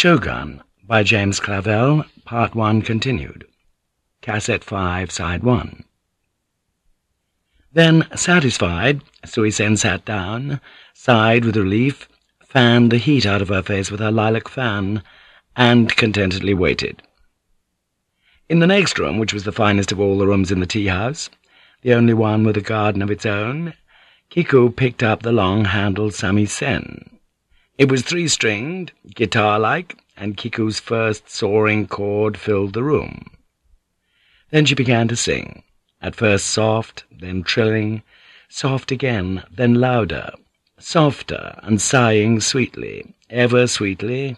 Shogun by James Clavell, Part 1 continued. Cassette 5, Side 1. Then, satisfied, Suisen sat down, sighed with relief, fanned the heat out of her face with her lilac fan, and contentedly waited. In the next room, which was the finest of all the rooms in the tea-house, the only one with a garden of its own, Kiku picked up the long-handled samisen. It was three-stringed, guitar-like, and Kiku's first soaring chord filled the room. Then she began to sing, at first soft, then trilling, soft again, then louder, softer, and sighing sweetly, ever sweetly,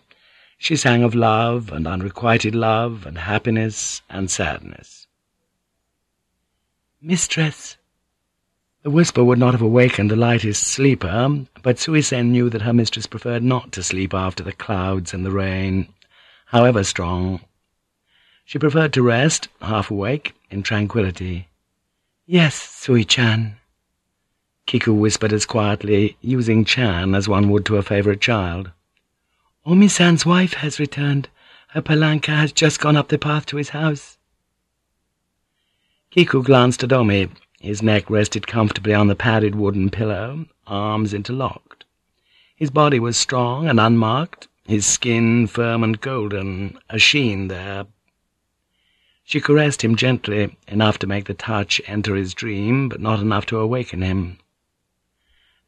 she sang of love and unrequited love and happiness and sadness. Mistress, the whisper would not have awakened the lightest sleeper, but Suisen knew that her mistress preferred not to sleep after the clouds and the rain, however strong. She preferred to rest, half awake, in tranquillity. "'Yes, Sui-chan,' Kiku whispered as quietly, using Chan as one would to a favorite child. "'Omi-san's wife has returned. Her palanquin has just gone up the path to his house.' Kiku glanced at Omi, his neck rested comfortably on the padded wooden pillow, arms interlocked. His body was strong and unmarked, his skin firm and golden, a sheen there. She caressed him gently, enough to make the touch enter his dream, but not enough to awaken him.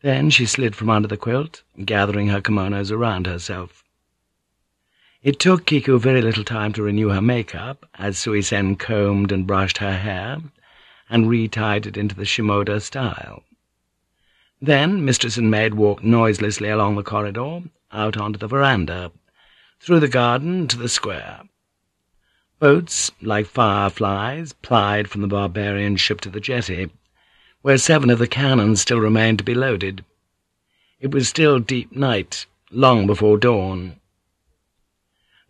Then she slid from under the quilt, gathering her kimonos around herself. It took Kiku very little time to renew her makeup, as Suisen combed and brushed her hair, and retied it into the Shimoda style. Then mistress and maid walked noiselessly along the corridor, out onto the veranda, through the garden to the square. Boats, like fireflies, plied from the barbarian ship to the jetty, where seven of the cannons still remained to be loaded. It was still deep night, long before dawn.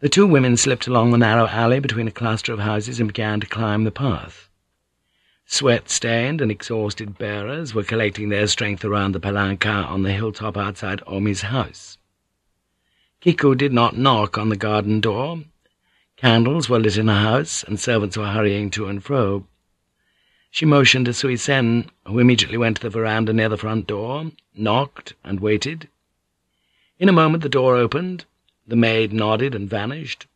The two women slipped along the narrow alley between a cluster of houses and began to climb the path. Sweat-stained and exhausted bearers were collecting their strength around the palanquin on the hilltop outside Omi's house. Kiku did not knock on the garden door. Candles were lit in the house, and servants were hurrying to and fro. She motioned to Suisen, who immediately went to the veranda near the front door, knocked, and waited. In a moment the door opened, the maid nodded and vanished.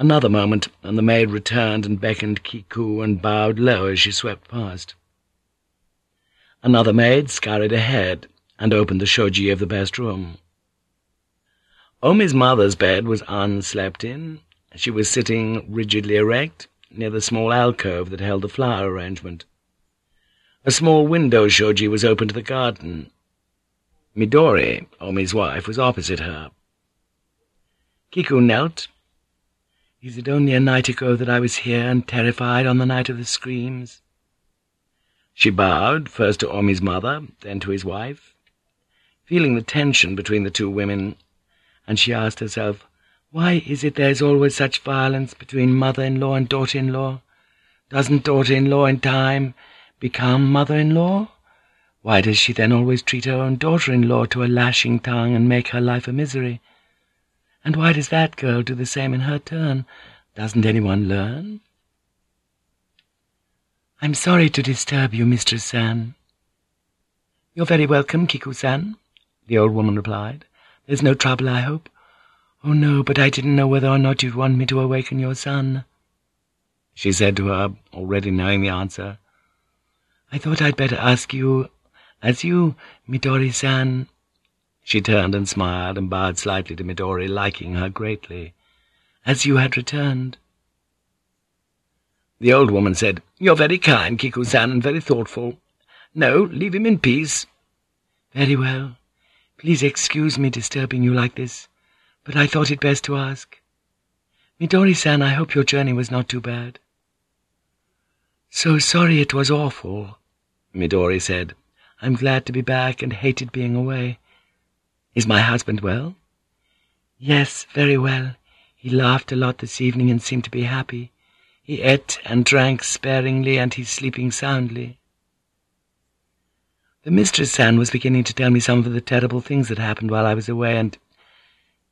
Another moment, and the maid returned and beckoned Kiku and bowed low as she swept past. Another maid scurried ahead and opened the shoji of the best room. Omi's mother's bed was unslept in. She was sitting rigidly erect near the small alcove that held the flower arrangement. A small window shoji was open to the garden. Midori, Omi's wife, was opposite her. Kiku knelt is it only a night ago that I was here and terrified on the night of the screams? She bowed, first to Omi's mother, then to his wife, feeling the tension between the two women, and she asked herself, why is it there is always such violence between mother-in-law and daughter-in-law? Doesn't daughter-in-law in time become mother-in-law? Why does she then always treat her own daughter-in-law to a lashing tongue and make her life a misery? And why does that girl do the same in her turn? Doesn't anyone learn? I'm sorry to disturb you, Mistress San. You're very welcome, Kiku-san, the old woman replied. There's no trouble, I hope. Oh, no, but I didn't know whether or not you'd want me to awaken your son. She said to her, already knowing the answer. I thought I'd better ask you, as you, Midori-san, she turned and smiled and bowed slightly to Midori, liking her greatly. As you had returned. The old woman said, You're very kind, Kiku-san, and very thoughtful. No, leave him in peace. Very well. Please excuse me disturbing you like this, but I thought it best to ask. Midori-san, I hope your journey was not too bad. So sorry it was awful, Midori said. I'm glad to be back and hated being away. Is my husband well? Yes, very well. He laughed a lot this evening and seemed to be happy. He ate and drank sparingly, and he's sleeping soundly. The mistress San was beginning to tell me some of the terrible things that happened while I was away, and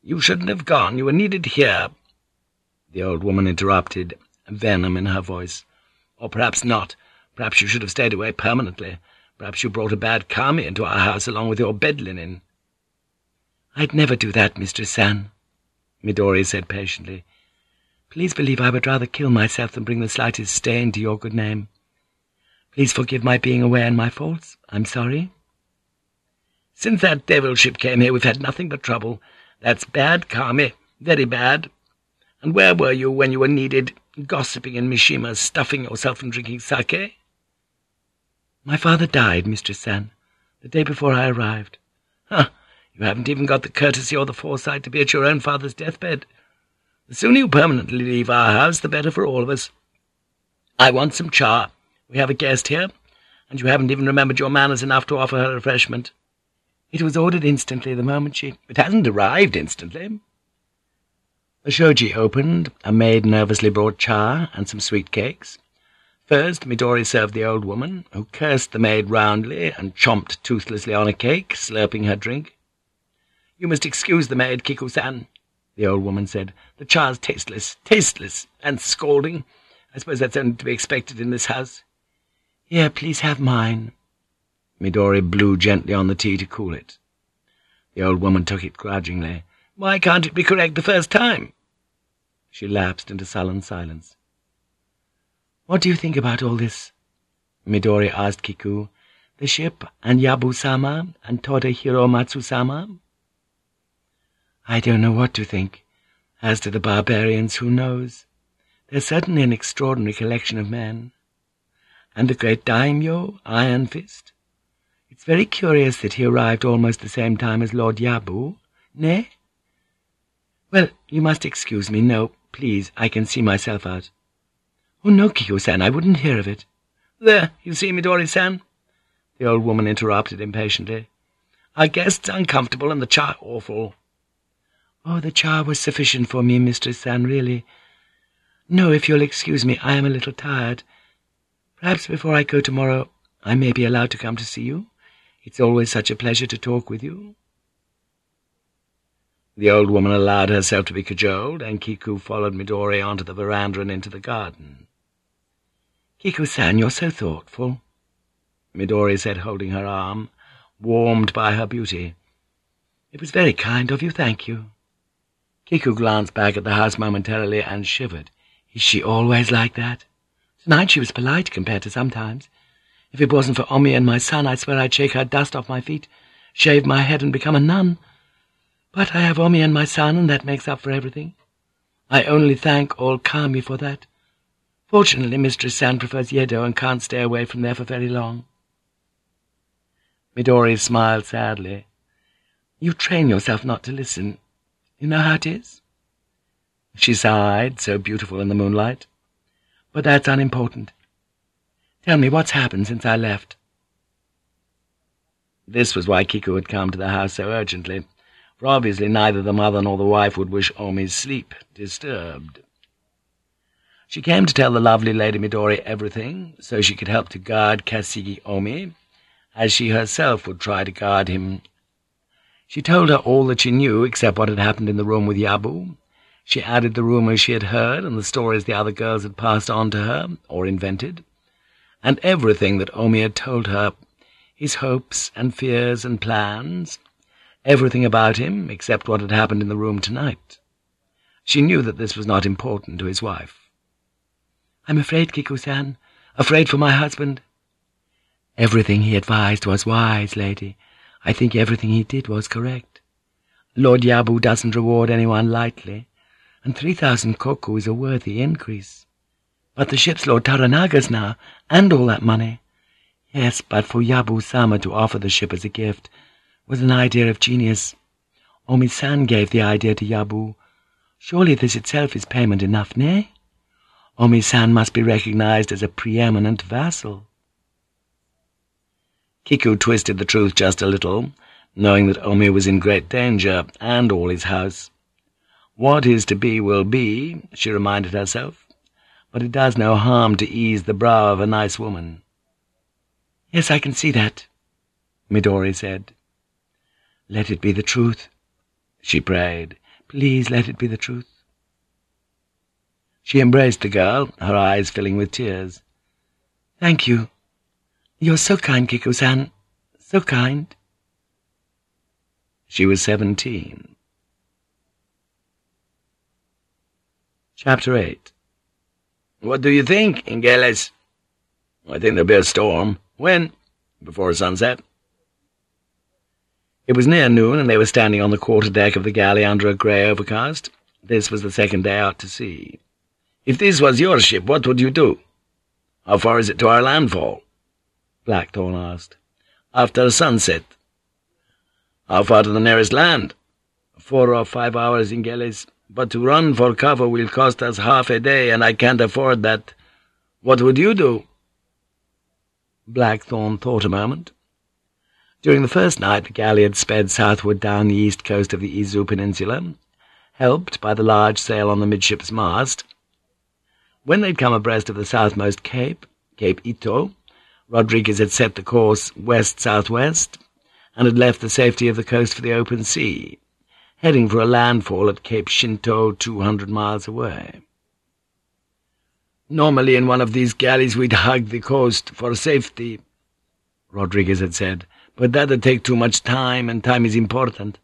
You shouldn't have gone. You were needed here. The old woman interrupted, venom in her voice. Or perhaps not. Perhaps you should have stayed away permanently. Perhaps you brought a bad kami into our house along with your bed linen. I'd never do that, Mr. San, Midori said patiently. Please believe I would rather kill myself than bring the slightest stain to your good name. Please forgive my being aware and my faults. I'm sorry. Since that devil ship came here, we've had nothing but trouble. That's bad, Kami, very bad. And where were you when you were needed, gossiping in Mishima, stuffing yourself and drinking sake? My father died, Mr. San, the day before I arrived. Huh, you haven't even got the courtesy or the foresight to be at your own father's deathbed. The sooner you permanently leave our house, the better for all of us. I want some cha. We have a guest here, and you haven't even remembered your manners enough to offer her refreshment. It was ordered instantly the moment she... It hasn't arrived instantly. The shoji opened, a maid nervously brought cha and some sweet cakes. First, Midori served the old woman, who cursed the maid roundly and chomped toothlessly on a cake, slurping her drink. "'You must excuse the maid, Kiku-san,' the old woman said. "'The cha's tasteless, tasteless, and scalding. I suppose that's only to be expected in this house.' "'Here, please have mine.' Midori blew gently on the tea to cool it. The old woman took it grudgingly. "'Why can't it be correct the first time?' She lapsed into sullen silence. "'What do you think about all this?' Midori asked Kiku. "'The ship, and Yabu-sama, and Toda Hiromatsu-sama?' "'I don't know what to think. As to the barbarians, who knows? They're certainly an extraordinary collection of men. And the great daimyo, Iron Fist? It's very curious that he arrived almost the same time as Lord Yabu, nay? Well, you must excuse me. No, Please, I can see myself out. Oh, no, Kiku-san, I wouldn't hear of it. There, you see, Midori-san, the old woman interrupted impatiently. Our guest's uncomfortable and the cha awful. Oh, the cha was sufficient for me, Mr. San, really. No, if you'll excuse me, I am a little tired. Perhaps before I go tomorrow I may be allowed to come to see you. It's always such a pleasure to talk with you. The old woman allowed herself to be cajoled, and Kiku followed Midori onto the veranda and into the garden. Kiku-san, you're so thoughtful, Midori said, holding her arm, warmed by her beauty. It was very kind of you, thank you. Kiku glanced back at the house momentarily and shivered. Is she always like that? Tonight she was polite compared to sometimes. If it wasn't for Omi and my son, I swear I'd shake her dust off my feet, shave my head and become a nun. But I have Omi and my son, and that makes up for everything. I only thank old Kami for that. Fortunately, Mistress San prefers Yedo and can't stay away from there for very long. Midori smiled sadly. You train yourself not to listen. You know how it is? She sighed, so beautiful in the moonlight. But that's unimportant. Tell me what's happened since I left. This was why Kiku had come to the house so urgently for obviously neither the mother nor the wife would wish Omi's sleep disturbed. She came to tell the lovely Lady Midori everything, so she could help to guard Kasigi Omi, as she herself would try to guard him. She told her all that she knew, except what had happened in the room with Yabu. She added the rumors she had heard and the stories the other girls had passed on to her, or invented, and everything that Omi had told her, his hopes and fears and plans, everything about him except what had happened in the room tonight. She knew that this was not important to his wife. "'I'm afraid, Kiku-san, afraid for my husband.' "'Everything he advised was wise, lady. I think everything he did was correct. Lord Yabu doesn't reward anyone lightly, and three thousand koku is a worthy increase. But the ship's Lord Toranaga's now, and all that money. Yes, but for Yabu-sama to offer the ship as a gift was an idea of genius. Omi-san gave the idea to Yabu. Surely this itself is payment enough, nay? Omi-san must be recognized as a preeminent vassal. Kiku twisted the truth just a little, knowing that Omi was in great danger, and all his house. What is to be will be, she reminded herself, but it does no harm to ease the brow of a nice woman. Yes, I can see that, Midori said. Let it be the truth, she prayed. Please let it be the truth. She embraced the girl, her eyes filling with tears. Thank you. You're so kind, Kiku-san. So kind. She was seventeen. Chapter 8 What do you think, Ingeles? I think there'll be a storm. When? Before sunset. It was near noon, and they were standing on the quarter-deck of the galley under a grey overcast. This was the second day out to sea. If this was your ship, what would you do? How far is it to our landfall? Blackthorne asked. After sunset. How far to the nearest land? Four or five hours Ingeles, but to run for cover will cost us half a day, and I can't afford that. What would you do? Blackthorne thought a moment. During the first night the galley had sped southward down the east coast of the Izu Peninsula, helped by the large sail on the midship's mast, when they'd come abreast of the southmost cape, Cape Ito, Rodriguez had set the course west-southwest and had left the safety of the coast for the open sea, heading for a landfall at Cape Shinto, two hundred miles away. Normally in one of these galleys we'd hug the coast for safety, Rodriguez had said, but that'd take too much time, and time is important.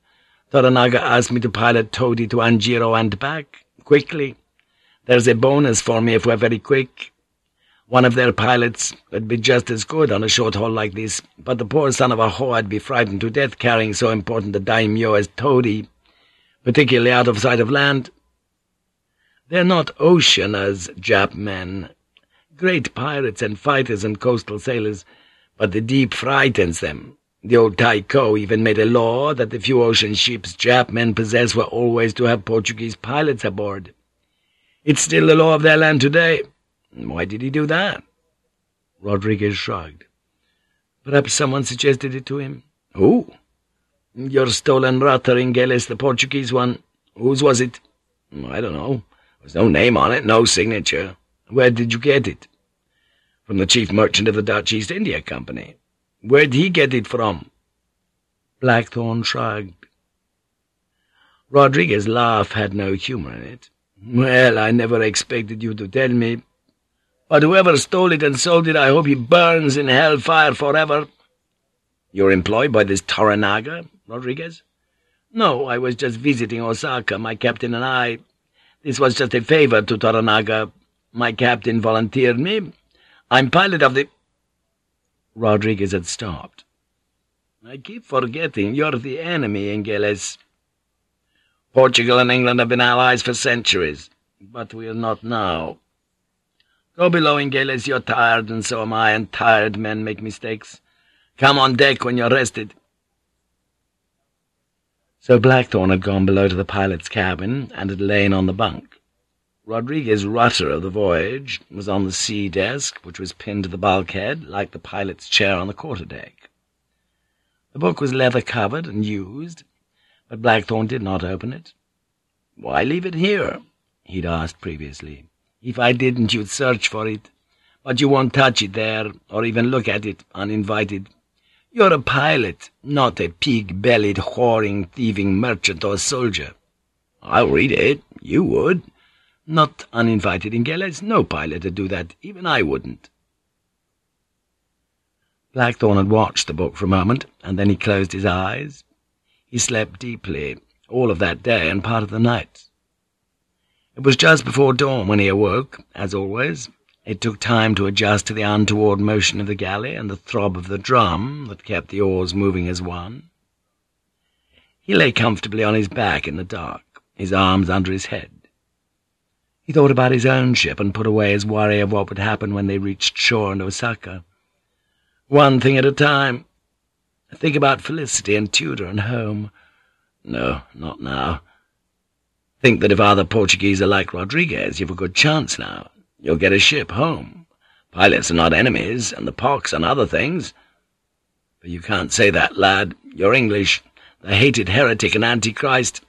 Toranaga asked me to pilot Toda to Anjiro and back, quickly. There's a bonus for me if we're very quick. One of their pilots would be just as good on a short haul like this, but the poor son of a whore would be frightened to death carrying so important a daimyo as Toda, particularly out of sight of land. They're not oceaners, Jap men. Great pirates and fighters and coastal sailors, but the deep frightens them. The old Taiko even made a law that the few ocean ships Jap men possess were always to have Portuguese pilots aboard. It's still the law of their land today. Why did he do that? Rodriguez shrugged. Perhaps someone suggested it to him. Who? Your stolen rudder Ingeles, the Portuguese one. Whose was it? I don't know. There's no name on it, no signature. Where did you get it? From the chief merchant of the Dutch East India Company. Where'd he get it from? Blackthorne shrugged. Rodriguez's laugh had no humor in it. Well, I never expected you to tell me. But whoever stole it and sold it, I hope he burns in hellfire forever. You're employed by this Toranaga, Rodriguez? No, I was just visiting Osaka, my captain and I. This was just a favor to Toranaga. My captain volunteered me. I'm pilot of the... Rodriguez had stopped. I keep forgetting you're the enemy, Ingeles. Portugal and England have been allies for centuries, but we are not now. Go below, Ingeles, you're tired, and so am I, and tired men make mistakes. Come on deck when you're rested. So Blackthorne had gone below to the pilot's cabin, and had lain on the bunk. Rodriguez, Rutter of the voyage, was on the sea desk, which was pinned to the bulkhead, like the pilot's chair on the quarter-deck. The book was leather-covered and used, but Blackthorne did not open it. "'Why leave it here?' he'd asked previously. "'If I didn't, you'd search for it. But you won't touch it there, or even look at it, uninvited. You're a pilot, not a pig-bellied, whoring, thieving merchant or soldier. I'll read it. You would. Not uninvited, Ingeles. No pilot would do that. Even I wouldn't.' Blackthorne had watched the book for a moment, and then he closed his eyes, he slept deeply, all of that day and part of the night. It was just before dawn when he awoke, as always. It took time to adjust to the untoward motion of the galley and the throb of the drum that kept the oars moving as one. He lay comfortably on his back in the dark, his arms under his head. He thought about his own ship and put away his worry of what would happen when they reached shore in Osaka. One thing at a time, Think about Felicity and Tudor and home. No, not now. Think that if other Portuguese are like Rodriguez, you've a good chance now. You'll get a ship home. Pilots are not enemies, and the pox and other things. But you can't say that, lad. You're English, the hated heretic and antichrist.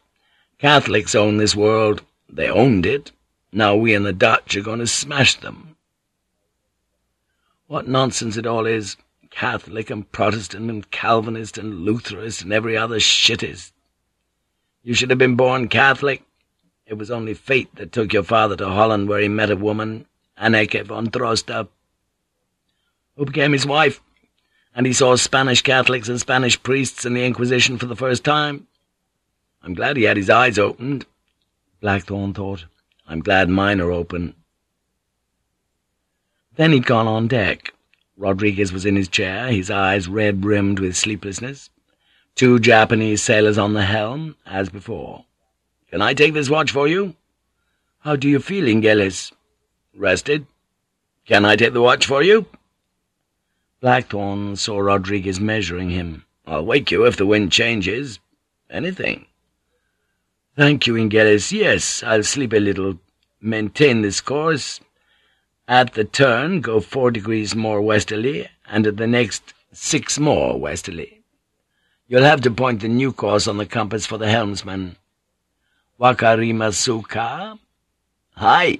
Catholics own this world. They owned it. Now we and the Dutch are going to smash them. What nonsense it all is. Catholic and Protestant and Calvinist and Lutherist and every other shittist. You should have been born Catholic. It was only fate that took your father to Holland where he met a woman, Anneke von Trosta, who became his wife, and he saw Spanish Catholics and Spanish priests in the Inquisition for the first time. I'm glad he had his eyes opened, Blackthorne thought. I'm glad mine are open. Then he'd gone on deck. Rodriguez was in his chair, his eyes red-rimmed with sleeplessness. Two Japanese sailors on the helm, as before. Can I take this watch for you? How do you feel, Ingeles? Rested. Can I take the watch for you? Blackthorne saw Rodriguez measuring him. I'll wake you if the wind changes. Anything. Thank you, Ingeles. Yes, I'll sleep a little. Maintain this course. At the turn, go four degrees more westerly, and at the next six more westerly. You'll have to point the new course on the compass for the helmsman. Wakarimasuka? Hi.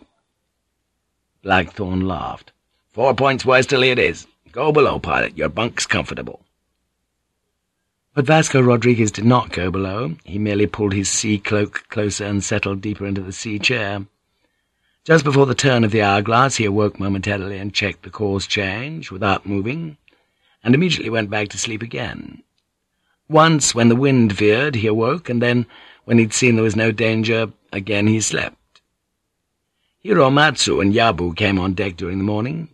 Blackthorne laughed. Four points westerly it is. Go below, pilot. Your bunk's comfortable. But Vasco Rodriguez did not go below. He merely pulled his sea cloak closer and settled deeper into the sea chair. Just before the turn of the hourglass, he awoke momentarily and checked the course change, without moving, and immediately went back to sleep again. Once, when the wind veered, he awoke, and then, when he'd seen there was no danger, again he slept. Hiromatsu and Yabu came on deck during the morning.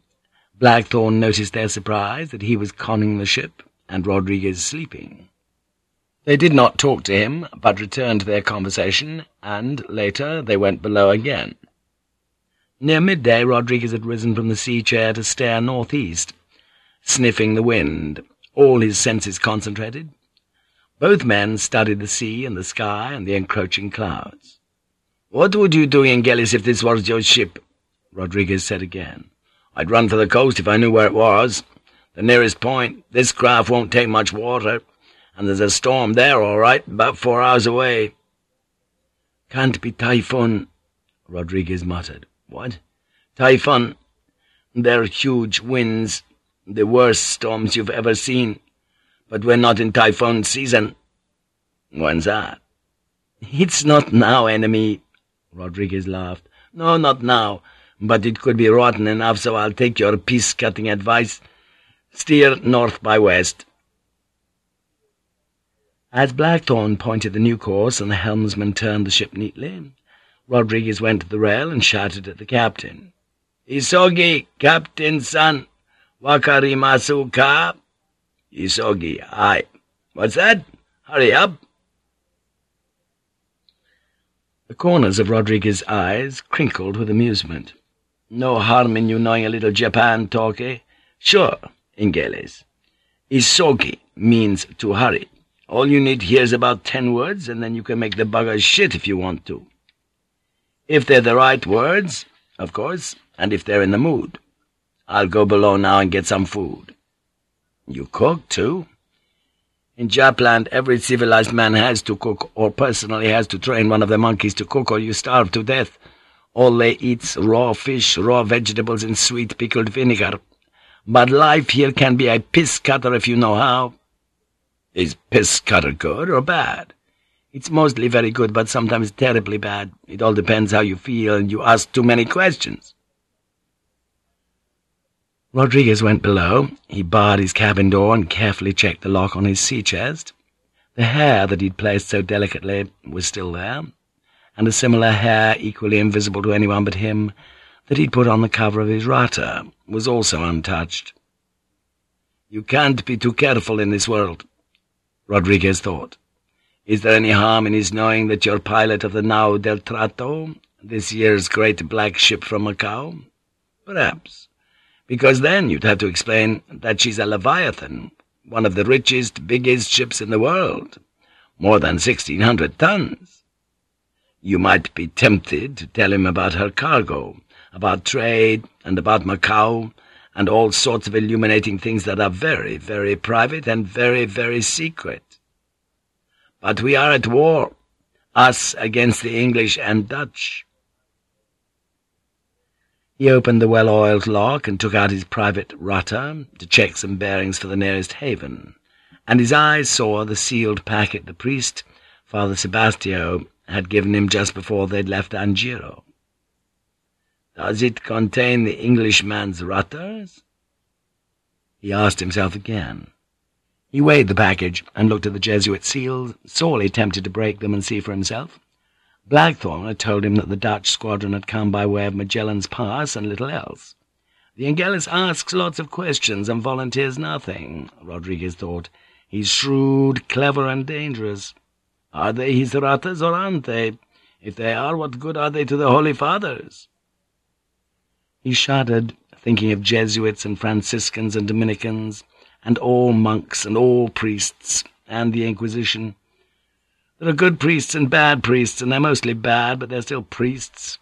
Blackthorne noticed their surprise that he was conning the ship, and Rodriguez sleeping. They did not talk to him, but returned to their conversation, and, later, they went below again. Near midday, Rodriguez had risen from the sea-chair to stare northeast, sniffing the wind, all his senses concentrated. Both men studied the sea and the sky and the encroaching clouds. "'What would you do, Ingeles, if this was your ship?' Rodriguez said again. "'I'd run for the coast if I knew where it was. The nearest point. This craft won't take much water, and there's a storm there, all right, about four hours away.' "'Can't be typhoon,' Rodriguez muttered. "'What?' "'Typhoon. They're huge winds, the worst storms you've ever seen.' But we're not in typhoon season. When's that? It's not now, enemy, Rodriguez laughed. No, not now, but it could be rotten enough, so I'll take your peace-cutting advice. Steer north by west. As Blackthorne pointed the new course and the helmsman turned the ship neatly, Rodriguez went to the rail and shouted at the captain. Isogi, Captain San, wakarimasu ka? Isogi, aye. What's that? Hurry up. The corners of Rodriguez's eyes crinkled with amusement. No harm in you knowing a little Japan talk, eh? Sure, Ingeles. Isogi means to hurry. All you need here is about ten words, and then you can make the buggers shit if you want to. If they're the right words, of course, and if they're in the mood. I'll go below now and get some food. You cook, too? In Japland, every civilized man has to cook, or personally has to train one of the monkeys to cook, or you starve to death. All they eat's raw fish, raw vegetables, and sweet pickled vinegar. But life here can be a piss-cutter if you know how. Is piss-cutter good or bad? It's mostly very good, but sometimes terribly bad. It all depends how you feel, and you ask too many questions. Rodriguez went below. He barred his cabin door and carefully checked the lock on his sea chest. The hair that he'd placed so delicately was still there, and a similar hair, equally invisible to anyone but him, that he'd put on the cover of his rutter, was also untouched. You can't be too careful in this world, Rodriguez thought. Is there any harm in his knowing that you're pilot of the Nao del Trato, this year's great black ship from Macao? Perhaps because then you'd have to explain that she's a Leviathan, one of the richest, biggest ships in the world, more than 1,600 tons. You might be tempted to tell him about her cargo, about trade, and about Macau, and all sorts of illuminating things that are very, very private and very, very secret. But we are at war, us against the English and Dutch. He opened the well-oiled lock and took out his private rutter to check some bearings for the nearest haven, and his eyes saw the sealed packet the priest, Father Sebastio had given him just before they'd left Anjiro. Does it contain the Englishman's rutters? He asked himself again. He weighed the package and looked at the Jesuit seals, sorely tempted to break them and see for himself. Blackthorne had told him that the Dutch squadron had come by way of Magellan's Pass and little else. The Ingeles asks lots of questions and volunteers nothing, Rodriguez thought. He's shrewd, clever, and dangerous. Are they his rutters or aren't they? If they are, what good are they to the Holy Fathers? He shuddered, thinking of Jesuits and Franciscans and Dominicans, and all monks and all priests, and the Inquisition. There are good priests and bad priests, and they're mostly bad, but they're still priests.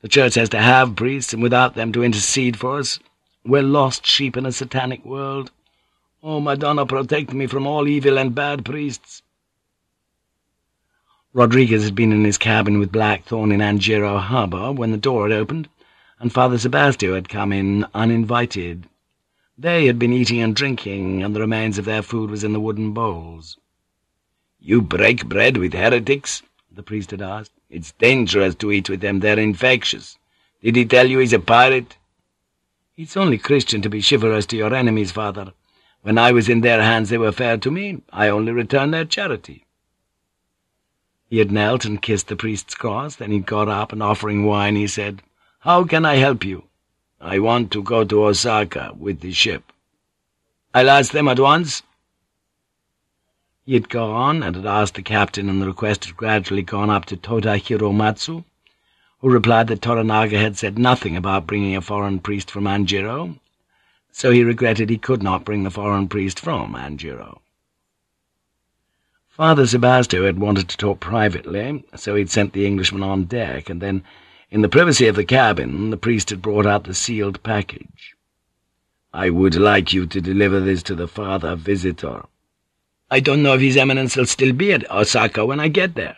The Church has to have priests, and without them to intercede for us, we're lost sheep in a satanic world. Oh, Madonna, protect me from all evil and bad priests. Rodriguez had been in his cabin with Blackthorne in Anjiro Harbour when the door had opened, and Father Sebastio had come in uninvited. They had been eating and drinking, and the remains of their food was in the wooden bowls. "'You break bread with heretics?' the priest had asked. "'It's dangerous to eat with them. They're infectious. Did he tell you he's a pirate?' "'It's only Christian to be chivalrous to your enemies, Father. When I was in their hands they were fair to me. I only returned their charity.' He had knelt and kissed the priest's cross, then he got up, and offering wine, he said, "'How can I help you?' "'I want to go to Osaka with the ship.' "'I'll ask them at once.' He had gone and had asked the captain, and the request had gradually gone up to Toda Hiromatsu, who replied that Toranaga had said nothing about bringing a foreign priest from Anjiro, so he regretted he could not bring the foreign priest from Anjiro. Father Sebastio had wanted to talk privately, so he'd sent the Englishman on deck, and then, in the privacy of the cabin, the priest had brought out the sealed package. "'I would like you to deliver this to the father visitor,' I don't know if His Eminence will still be at Osaka when I get there.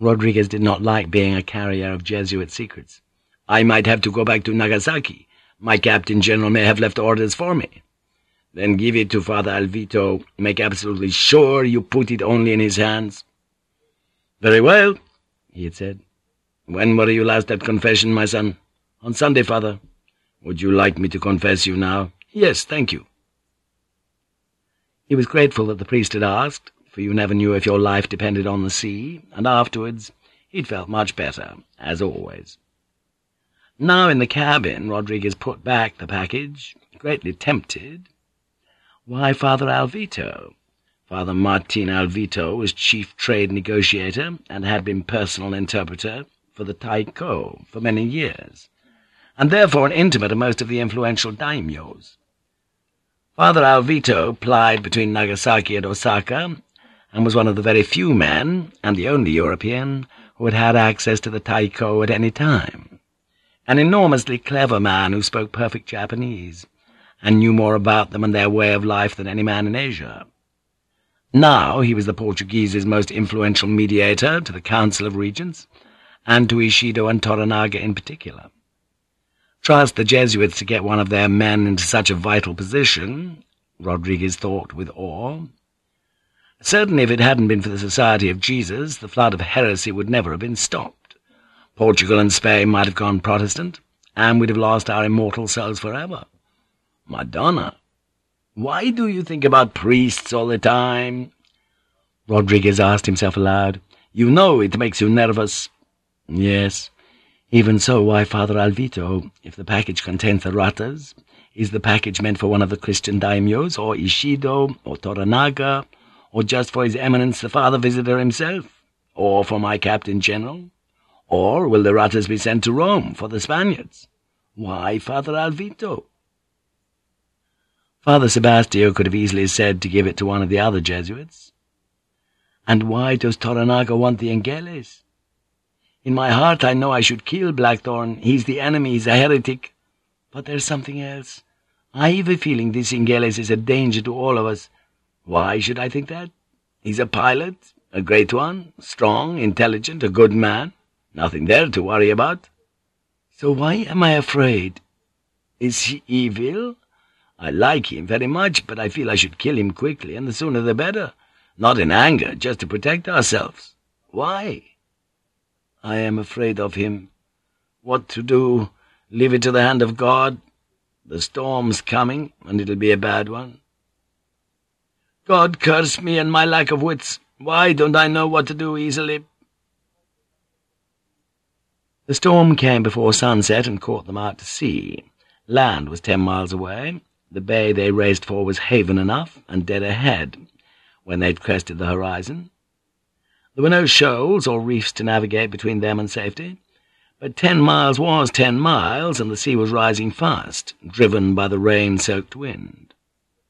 Rodriguez did not like being a carrier of Jesuit secrets. I might have to go back to Nagasaki. My Captain General may have left orders for me. Then give it to Father Alvito. Make absolutely sure you put it only in his hands. Very well, he had said. When were you last at confession, my son? On Sunday, Father. Would you like me to confess you now? Yes, thank you. He was grateful that the priest had asked, for you never knew if your life depended on the sea, and afterwards he'd felt much better, as always. Now in the cabin, Rodriguez put back the package, greatly tempted. Why Father Alvito? Father Martin Alvito was chief trade negotiator and had been personal interpreter for the Taiko for many years, and therefore an intimate of most of the influential daimyos. Father Alvito plied between Nagasaki and Osaka, and was one of the very few men, and the only European, who had had access to the Taiko at any time. An enormously clever man who spoke perfect Japanese, and knew more about them and their way of life than any man in Asia. Now he was the Portuguese's most influential mediator to the Council of Regents, and to Ishido and Toranaga in particular. Trust the Jesuits to get one of their men into such a vital position, Rodriguez thought with awe. Certainly if it hadn't been for the Society of Jesus, the flood of heresy would never have been stopped. Portugal and Spain might have gone Protestant, and we'd have lost our immortal souls forever. Madonna, why do you think about priests all the time? Rodriguez asked himself aloud. You know it makes you nervous. Yes, even so, why, Father Alvito, if the package contains the rutters, is the package meant for one of the Christian daimyos, or Ishido, or Toranaga, or just for His Eminence the Father Visitor himself, or for my Captain General? Or will the rutters be sent to Rome for the Spaniards? Why, Father Alvito? Father Sebastio could have easily said to give it to one of the other Jesuits. And why does Toranaga want the Ingeles? In my heart I know I should kill Blackthorne. He's the enemy, he's a heretic. But there's something else. I have a feeling this Ingeles is a danger to all of us. Why should I think that? He's a pilot, a great one, strong, intelligent, a good man. Nothing there to worry about. So why am I afraid? Is he evil? I like him very much, but I feel I should kill him quickly, and the sooner the better. Not in anger, just to protect ourselves. Why? I am afraid of him. What to do? Leave it to the hand of God? The storm's coming, and it'll be a bad one. God curse me and my lack of wits. Why don't I know what to do easily? The storm came before sunset and caught them out to sea. Land was ten miles away. The bay they raced for was haven enough, and dead ahead, when they'd crested the horizon. There were no shoals or reefs to navigate between them and safety, but ten miles was ten miles, and the sea was rising fast, driven by the rain-soaked wind.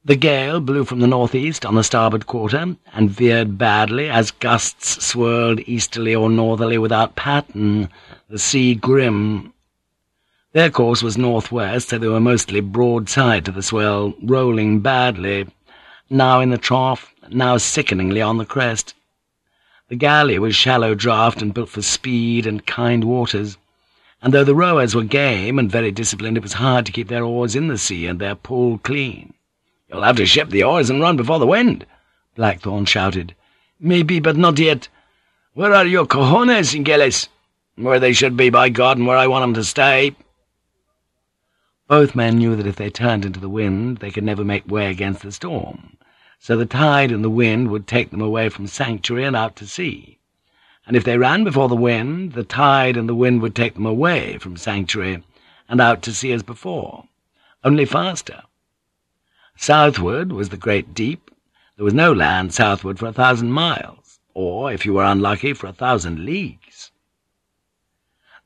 The gale blew from the northeast on the starboard quarter, and veered badly as gusts swirled easterly or northerly without pattern, the sea grim. Their course was northwest, so they were mostly broadside to the swell, rolling badly, now in the trough, now sickeningly on the crest. The galley was shallow draught and built for speed and kind waters, and though the rowers were game and very disciplined, it was hard to keep their oars in the sea and their pull clean. "'You'll have to ship the oars and run before the wind,' Blackthorne shouted. "'Maybe, but not yet. Where are your cojones, Ingeles? Where they should be, by God, and where I want them to stay.' Both men knew that if they turned into the wind, they could never make way against the storm so the tide and the wind would take them away from sanctuary and out to sea. And if they ran before the wind, the tide and the wind would take them away from sanctuary and out to sea as before, only faster. Southward was the great deep. There was no land southward for a thousand miles, or, if you were unlucky, for a thousand leagues.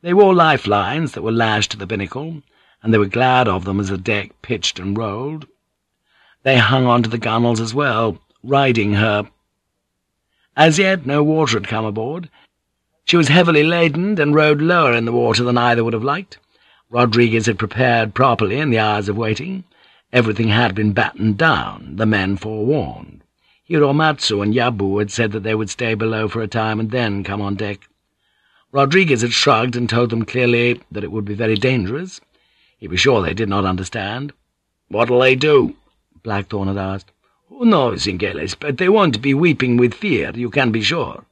They wore lifelines that were lashed to the binnacle, and they were glad of them as the deck pitched and rolled, they hung on to the gunwales as well, riding her. As yet no water had come aboard. She was heavily laden and rode lower in the water than either would have liked. Rodriguez had prepared properly in the hours of waiting. Everything had been battened down, the men forewarned. Hiromatsu and Yabu had said that they would stay below for a time and then come on deck. Rodriguez had shrugged and told them clearly that it would be very dangerous. He was sure they did not understand. "'What'll they do?' Blackthorne had asked. "'Who knows, Ingeles, but they won't be weeping with fear, you can be sure.'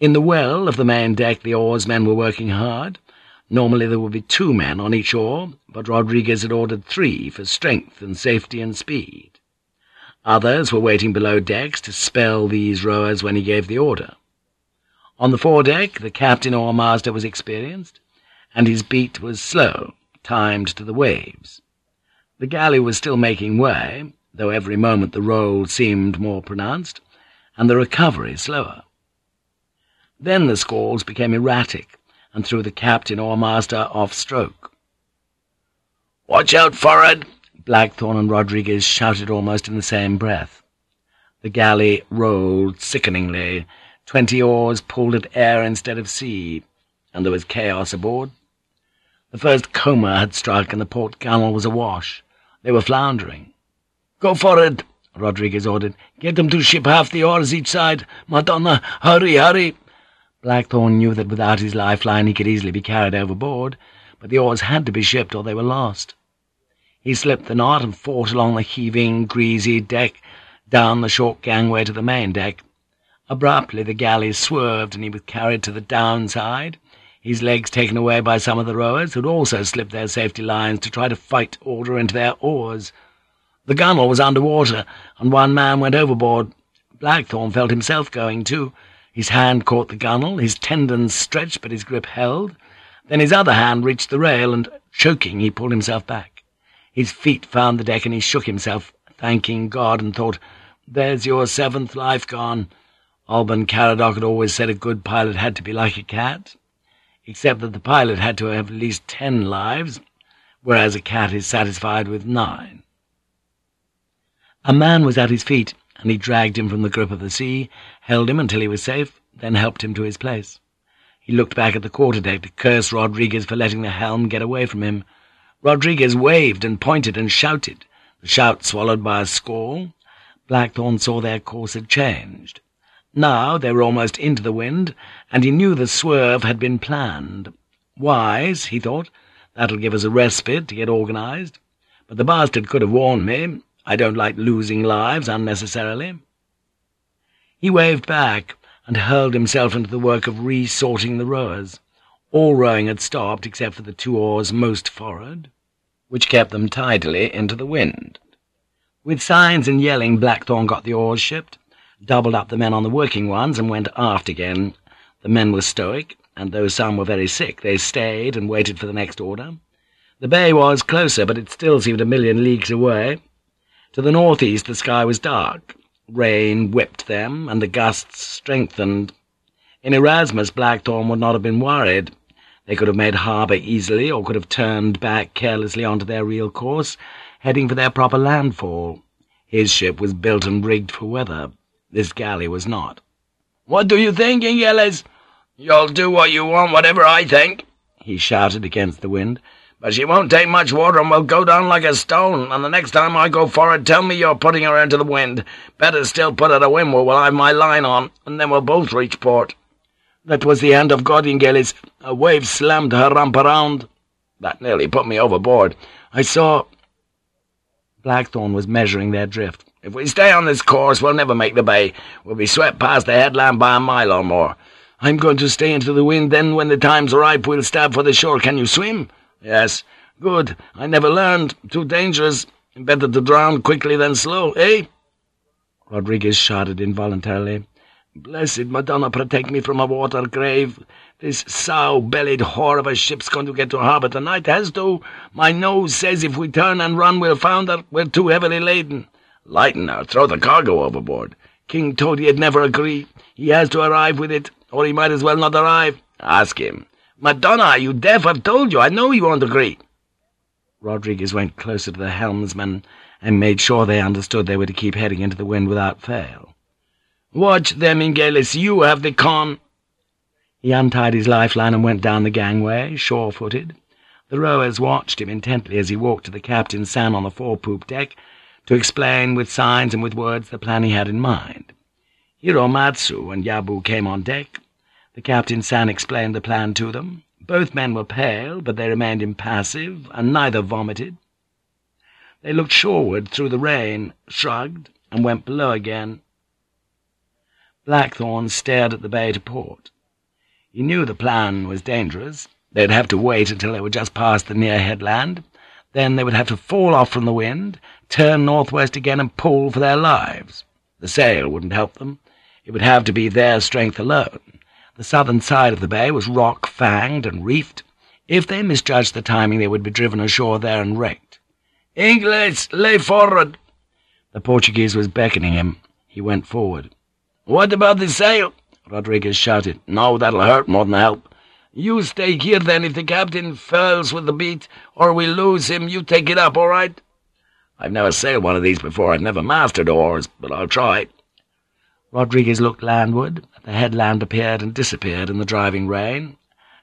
In the well of the main deck the oarsmen were working hard. Normally there would be two men on each oar, but Rodriguez had ordered three for strength and safety and speed. Others were waiting below decks to spell these rowers when he gave the order. On the foredeck the captain or master was experienced, and his beat was slow, timed to the waves. The galley was still making way, though every moment the roll seemed more pronounced, and the recovery slower. Then the squalls became erratic, and threw the captain or master off stroke. "'Watch out, for'ard!' Blackthorne and Rodriguez shouted almost in the same breath. The galley rolled sickeningly. Twenty oars pulled at air instead of sea, and there was chaos aboard. The first comber had struck, and the port gunwale was awash. They were floundering. "'Go for it!' Rodriguez ordered. "'Get them to ship half the oars each side. Madonna, hurry, hurry!' Blackthorne knew that without his lifeline he could easily be carried overboard, but the oars had to be shipped or they were lost. He slipped the knot and fought along the heaving, greasy deck, down the short gangway to the main deck. Abruptly the galley swerved and he was carried to the downside, his legs taken away by some of the rowers, who'd also slipped their safety lines to try to fight order into their oars. The gunwale was under water, and one man went overboard. Blackthorne felt himself going, too. His hand caught the gunwale, his tendons stretched, but his grip held. Then his other hand reached the rail, and, choking, he pulled himself back. His feet found the deck, and he shook himself, thanking God, and thought, There's your seventh life gone. Alban Caradoc had always said a good pilot had to be like a cat except that the pilot had to have at least ten lives, whereas a cat is satisfied with nine. A man was at his feet, and he dragged him from the grip of the sea, held him until he was safe, then helped him to his place. He looked back at the quarterdeck to curse Rodriguez for letting the helm get away from him. Rodriguez waved and pointed and shouted, the shout swallowed by a squall. Blackthorne saw their course had changed. Now they were almost into the wind, and he knew the swerve had been planned. Wise, he thought. That'll give us a respite to get organized. But the bastard could have warned me. I don't like losing lives unnecessarily. He waved back and hurled himself into the work of resorting the rowers. All rowing had stopped except for the two oars most forward, which kept them tidily into the wind. With signs and yelling, Blackthorne got the oars shipped, doubled up the men on the working ones, and went aft again. The men were stoic, and though some were very sick, they stayed and waited for the next order. The bay was closer, but it still seemed a million leagues away. To the northeast the sky was dark. Rain whipped them, and the gusts strengthened. In Erasmus, Blackthorne would not have been worried. They could have made harbour easily, or could have turned back carelessly onto their real course, heading for their proper landfall. His ship was built and rigged for weather. This galley was not. "'What do you think, Ingeles? You'll do what you want, whatever I think,' he shouted against the wind. But she won't take much water and will go down like a stone, and the next time I go for it, tell me you're putting her into the wind. Better still put her to windward while I've my line on, and then we'll both reach port. That was the hand of God, Ingeles. A wave slammed her rump around. That nearly put me overboard. I saw... Blackthorne was measuring their drift. If we stay on this course, we'll never make the bay. We'll be swept past the headland by a mile or more. I'm going to stay into the wind, then when the time's ripe we'll stab for the shore. Can you swim?' Yes. Good. I never learned. Too dangerous. Better to drown quickly than slow, eh? Rodriguez shouted involuntarily. Blessed Madonna protect me from a water grave. This sow-bellied whore of a ship's going to get to harbour tonight, has to. My nose says if we turn and run we'll founder. We're too heavily laden. Lighten her, throw the cargo overboard. King Toady'd never agree. He has to arrive with it, or he might as well not arrive. Ask him. Madonna, are you deaf? I've told you. I know you won't agree. Rodriguez went closer to the helmsman and made sure they understood they were to keep heading into the wind without fail. Watch them, Ingeles. You have the con. He untied his lifeline and went down the gangway, sure-footed. The rowers watched him intently as he walked to the captain's son on the fore-poop deck to explain with signs and with words the plan he had in mind. Hiromatsu and Yabu came on deck, the Captain San explained the plan to them. Both men were pale, but they remained impassive, and neither vomited. They looked shoreward through the rain, shrugged, and went below again. Blackthorne stared at the bay to port. He knew the plan was dangerous. They'd have to wait until they were just past the near headland. Then they would have to fall off from the wind, turn northwest again, and pull for their lives. The sail wouldn't help them. It would have to be their strength alone. The southern side of the bay was rock-fanged and reefed. If they misjudged the timing, they would be driven ashore there and wrecked. "'English, lay forward!' The Portuguese was beckoning him. He went forward. "'What about the sail?' Rodriguez shouted. "'No, that'll hurt more than help. You stay here, then, if the captain fails with the beat, or we lose him, you take it up, all right?' I've never sailed one of these before. I've never mastered oars, but I'll try. Rodriguez looked landward. The headland appeared and disappeared in the driving rain.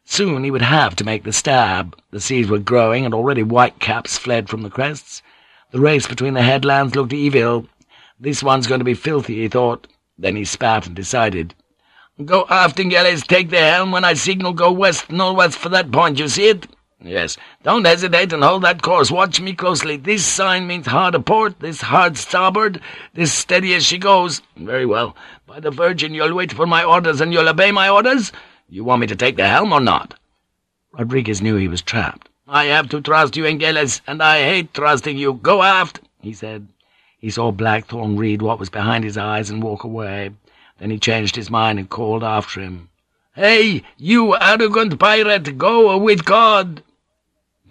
Soon he would have to make the stab. The seas were growing, and already whitecaps fled from the crests. The race between the headlands looked evil. This one's going to be filthy, he thought. Then he spat and decided. "'Go aft, Ingeles. Take the helm. When I signal, go west-northwest for that point. You see it?' Yes. Don't hesitate and hold that course. Watch me closely. This sign means hard aport, this hard starboard, this steady as she goes. Very well. By the Virgin, you'll wait for my orders and you'll obey my orders? You want me to take the helm or not? Rodriguez knew he was trapped. I have to trust you, Ingeles, and I hate trusting you. Go aft, he said. He saw Blackthorne read what was behind his eyes and walk away. Then he changed his mind and called after him. Hey, you arrogant pirate, go with God!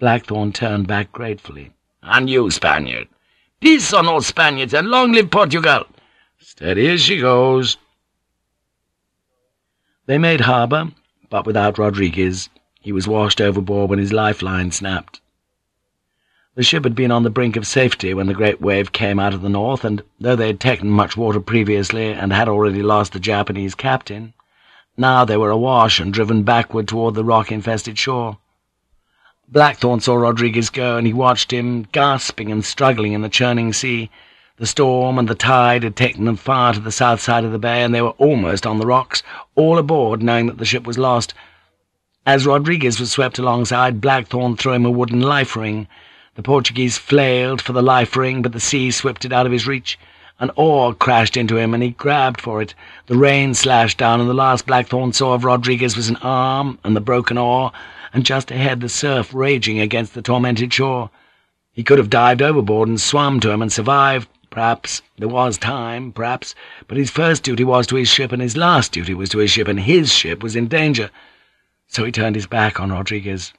Blackthorne turned back gratefully. "And you, Spaniard? Peace on all Spaniards, and long live Portugal!" "Steady as she goes." They made harbour, but without Rodriguez. He was washed overboard when his lifeline snapped. The ship had been on the brink of safety when the great wave came out of the north, and though they had taken much water previously and had already lost the Japanese captain, now they were awash and driven backward toward the rock-infested shore. Blackthorne saw Rodriguez go, and he watched him, gasping and struggling in the churning sea. The storm and the tide had taken them far to the south side of the bay, and they were almost on the rocks, all aboard, knowing that the ship was lost. As Rodriguez was swept alongside, Blackthorne threw him a wooden life ring. The Portuguese flailed for the life ring, but the sea swept it out of his reach. An oar crashed into him, and he grabbed for it. The rain slashed down, and the last Blackthorne saw of Rodriguez was an arm and the broken oar, and just ahead the surf raging against the tormented shore. He could have dived overboard and swum to him and survived. Perhaps there was time, perhaps, but his first duty was to his ship, and his last duty was to his ship, and his ship was in danger. So he turned his back on Rodriguez.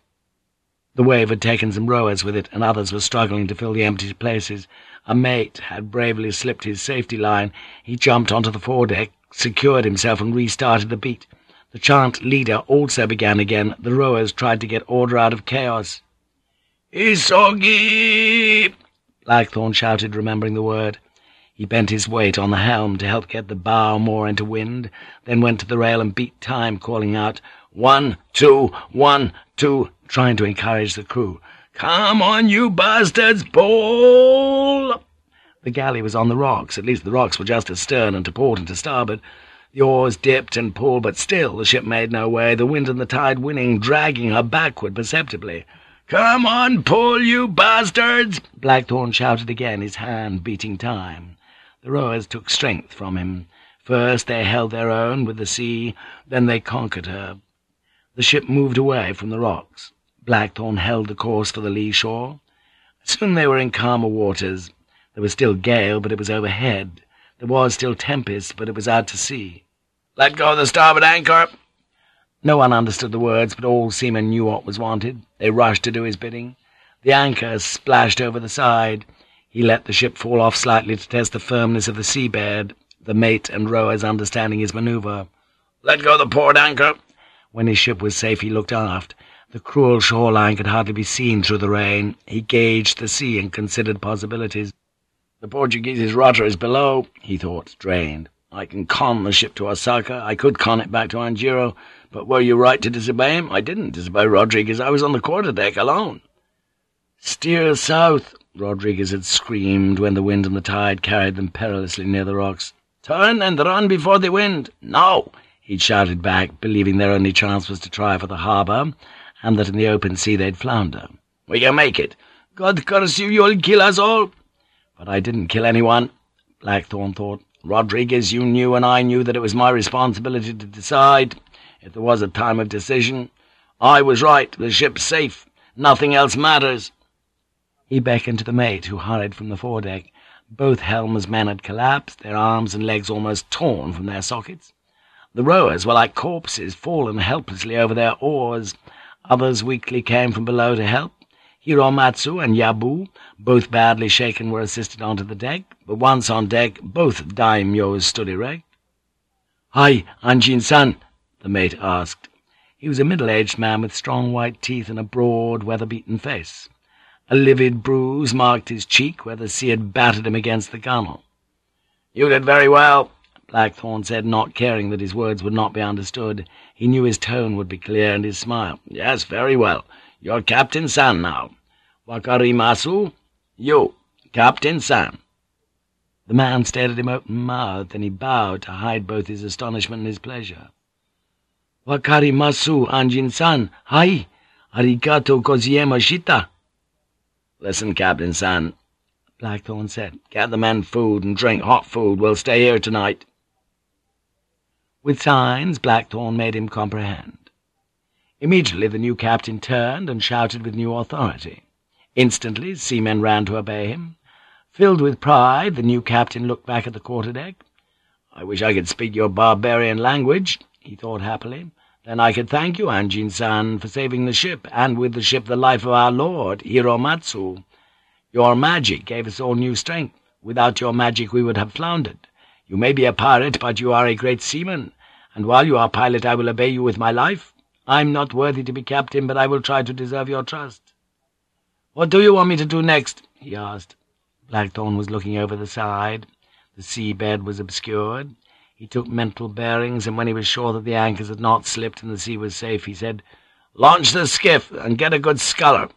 The wave had taken some rowers with it, and others were struggling to fill the empty places. A mate had bravely slipped his safety line. He jumped onto the foredeck, secured himself, and restarted the beat. The chant leader also began again. The rowers tried to get order out of chaos. Isogi! Blackthorne shouted, remembering the word. He bent his weight on the helm to help get the bow more into wind, then went to the rail and beat time, calling out, One, two, one, two, trying to encourage the crew. Come on, you bastards, pull! The galley was on the rocks, at least the rocks were just astern and to port and to starboard. The oars dipped and pulled, but still the ship made no way, the wind and the tide winning, dragging her backward perceptibly. "'Come on, pull, you bastards!' Blackthorne shouted again, his hand beating time. The rowers took strength from him. First they held their own with the sea, then they conquered her. The ship moved away from the rocks. Blackthorne held the course for the lee shore. Soon they were in calmer waters. There was still gale, but it was overhead. There was still tempest, but it was out to sea. "'Let go the starboard anchor!' No one understood the words, but all seamen knew what was wanted. They rushed to do his bidding. The anchor splashed over the side. He let the ship fall off slightly to test the firmness of the seabed, the mate and rowers understanding his manoeuvre. "'Let go the port anchor!' When his ship was safe, he looked aft. The cruel shoreline could hardly be seen through the rain. He gauged the sea and considered possibilities. The Portuguese's rudder is below, he thought, drained. I can con the ship to Osaka. I could con it back to Anjiro. But were you right to disobey him? I didn't disobey Rodriguez. I was on the quarter-deck alone. Steer south, Rodriguez had screamed when the wind and the tide carried them perilously near the rocks. Turn and run before the wind. No, he'd shouted back, believing their only chance was to try for the harbour, and that in the open sea they'd flounder. We can make it. God curse you, you'll kill us all. But I didn't kill anyone, Blackthorne thought. Rodriguez, you knew and I knew that it was my responsibility to decide, if there was a time of decision. I was right, the ship's safe. Nothing else matters. He beckoned to the mate, who hurried from the foredeck. Both helmsmen had collapsed, their arms and legs almost torn from their sockets. The rowers were like corpses, fallen helplessly over their oars. Others weakly came from below to help. Hiromatsu and Yabu, both badly shaken, were assisted onto the deck, but once on deck, both daimyos stood erect. "'Hi, Anjin-san?' the mate asked. He was a middle-aged man with strong white teeth and a broad, weather-beaten face. A livid bruise marked his cheek where the sea had battered him against the gunwale. "'You did very well,' Blackthorne said, not caring that his words would not be understood. He knew his tone would be clear, and his smile. "'Yes, very well. You're Captain San now. Wakarimasu? You, Captain San. The man stared at him open-mouthed, then he bowed to hide both his astonishment and his pleasure. Wakarimasu, Anjin-san. Hai, arigato gozaimashita. Listen, Captain San, Blackthorne said. Get the men food and drink, hot food. We'll stay here tonight. With signs, Blackthorne made him comprehend. Immediately the new captain turned and shouted with new authority. Instantly seamen ran to obey him. Filled with pride, the new captain looked back at the quarter-deck. "'I wish I could speak your barbarian language,' he thought happily. "'Then I could thank you, Anjin-san, for saving the ship, and with the ship the life of our lord, Hiromatsu. Your magic gave us all new strength. Without your magic we would have floundered. You may be a pirate, but you are a great seaman, and while you are pilot I will obey you with my life. I'm not worthy to be captain, but I will try to deserve your trust.' "'What do you want me to do next?' he asked. Blackthorne was looking over the side. The seabed was obscured. He took mental bearings, and when he was sure that the anchors had not slipped and the sea was safe, he said, "'Launch the skiff and get a good sculler.'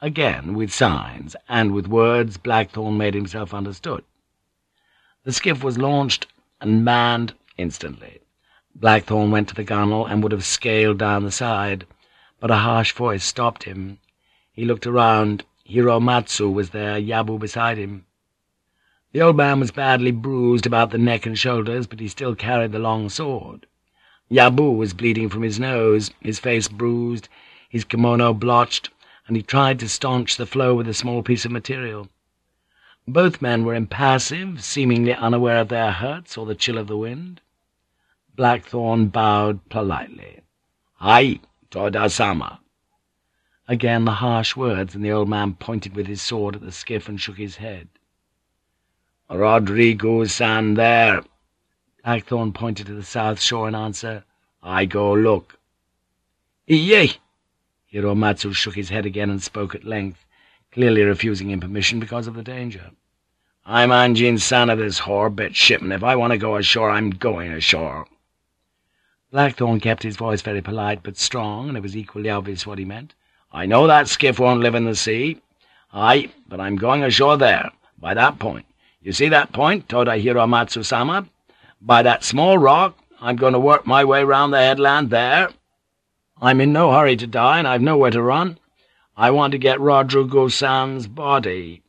Again, with signs, and with words, Blackthorne made himself understood. The skiff was launched and manned instantly. Blackthorne went to the gunwale and would have scaled down the side, but a harsh voice stopped him. He looked around. Hiromatsu was there, Yabu beside him. The old man was badly bruised about the neck and shoulders, but he still carried the long sword. Yabu was bleeding from his nose, his face bruised, his kimono blotched, and he tried to staunch the flow with a small piece of material. Both men were impassive, seemingly unaware of their hurts or the chill of the wind. Blackthorne bowed politely. "Hai, Toda-sama." Again the harsh words, and the old man pointed with his sword at the skiff and shook his head. Rodrigo-san there. Blackthorne pointed to the south shore in answer. I go look. Iye! Hiromatsu shook his head again and spoke at length, clearly refusing him permission because of the danger. I'm Anjin son of this whore-bit shipment. If I want to go ashore, I'm going ashore. Blackthorne kept his voice very polite but strong, and it was equally obvious what he meant. I know that skiff won't live in the sea. Aye, but I'm going ashore there, by that point. You see that point, Toda Hiromatsu-sama? By that small rock, I'm going to work my way round the headland there. I'm in no hurry to die, and I've nowhere to run. I want to get Rodrigo-san's body.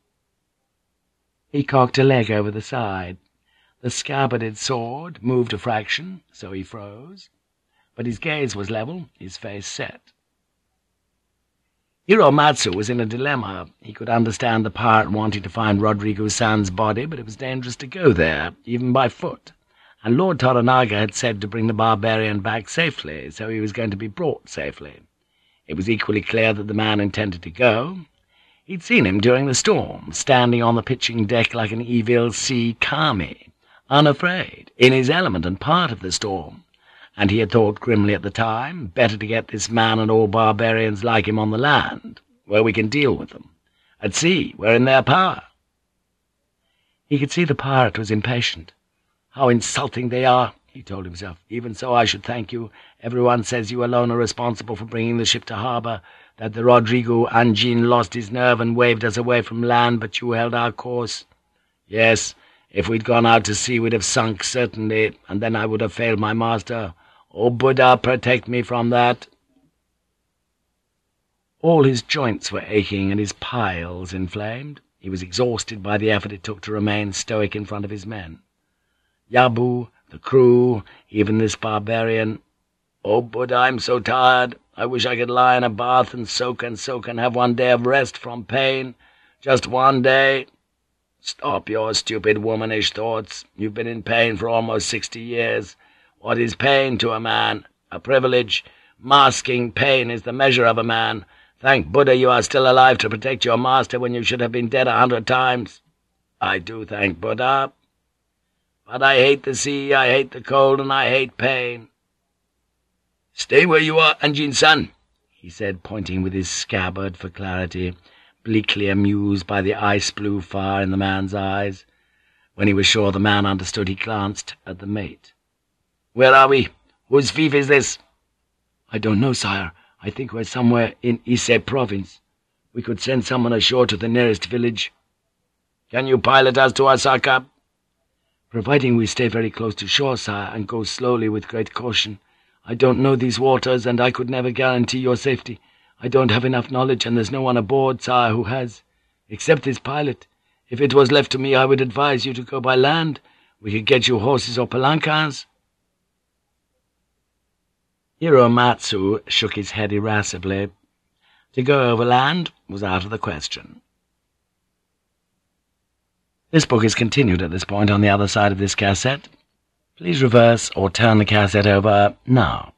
He cocked a leg over the side. The scabbarded sword moved a fraction, so he froze. But his gaze was level, his face set. Hiromatsu was in a dilemma. He could understand the pirate wanting to find Rodrigo-san's body, but it was dangerous to go there, even by foot. And Lord Toranaga had said to bring the barbarian back safely, so he was going to be brought safely. It was equally clear that the man intended to go. He'd seen him during the storm, standing on the pitching deck like an evil sea kami, unafraid, in his element and part of the storm and he had thought grimly at the time, better to get this man and all barbarians like him on the land, where we can deal with them. At sea, we're in their power. He could see the pirate was impatient. How insulting they are, he told himself. Even so I should thank you. Everyone says you alone are responsible for bringing the ship to harbour, that the Rodrigo Anjin lost his nerve and waved us away from land, but you held our course. Yes, if we'd gone out to sea we'd have sunk, certainly, and then I would have failed my master. O Buddha, protect me from that. All his joints were aching and his piles inflamed. He was exhausted by the effort it took to remain stoic in front of his men. Yabu, the crew, even this barbarian. Oh, Buddha, I'm so tired. I wish I could lie in a bath and soak and soak and have one day of rest from pain. Just one day. Stop your stupid womanish thoughts. You've been in pain for almost sixty years. What is pain to a man? A privilege. Masking pain is the measure of a man. Thank Buddha you are still alive to protect your master when you should have been dead a hundred times. I do thank Buddha. But I hate the sea, I hate the cold, and I hate pain. Stay where you are, Anjin-san, he said, pointing with his scabbard for clarity, bleakly amused by the ice-blue fire in the man's eyes. When he was sure the man understood, he glanced at the mate. Where are we? Whose fief is this? I don't know, sire. I think we're somewhere in Ise province. We could send someone ashore to the nearest village. Can you pilot us to Osaka? Providing we stay very close to shore, sire, and go slowly with great caution. I don't know these waters, and I could never guarantee your safety. I don't have enough knowledge, and there's no one aboard, sire, who has, except this pilot. If it was left to me, I would advise you to go by land. We could get you horses or palancas.' Hiromatsu shook his head irascibly. To go overland was out of the question. This book is continued at this point on the other side of this cassette. Please reverse or turn the cassette over now.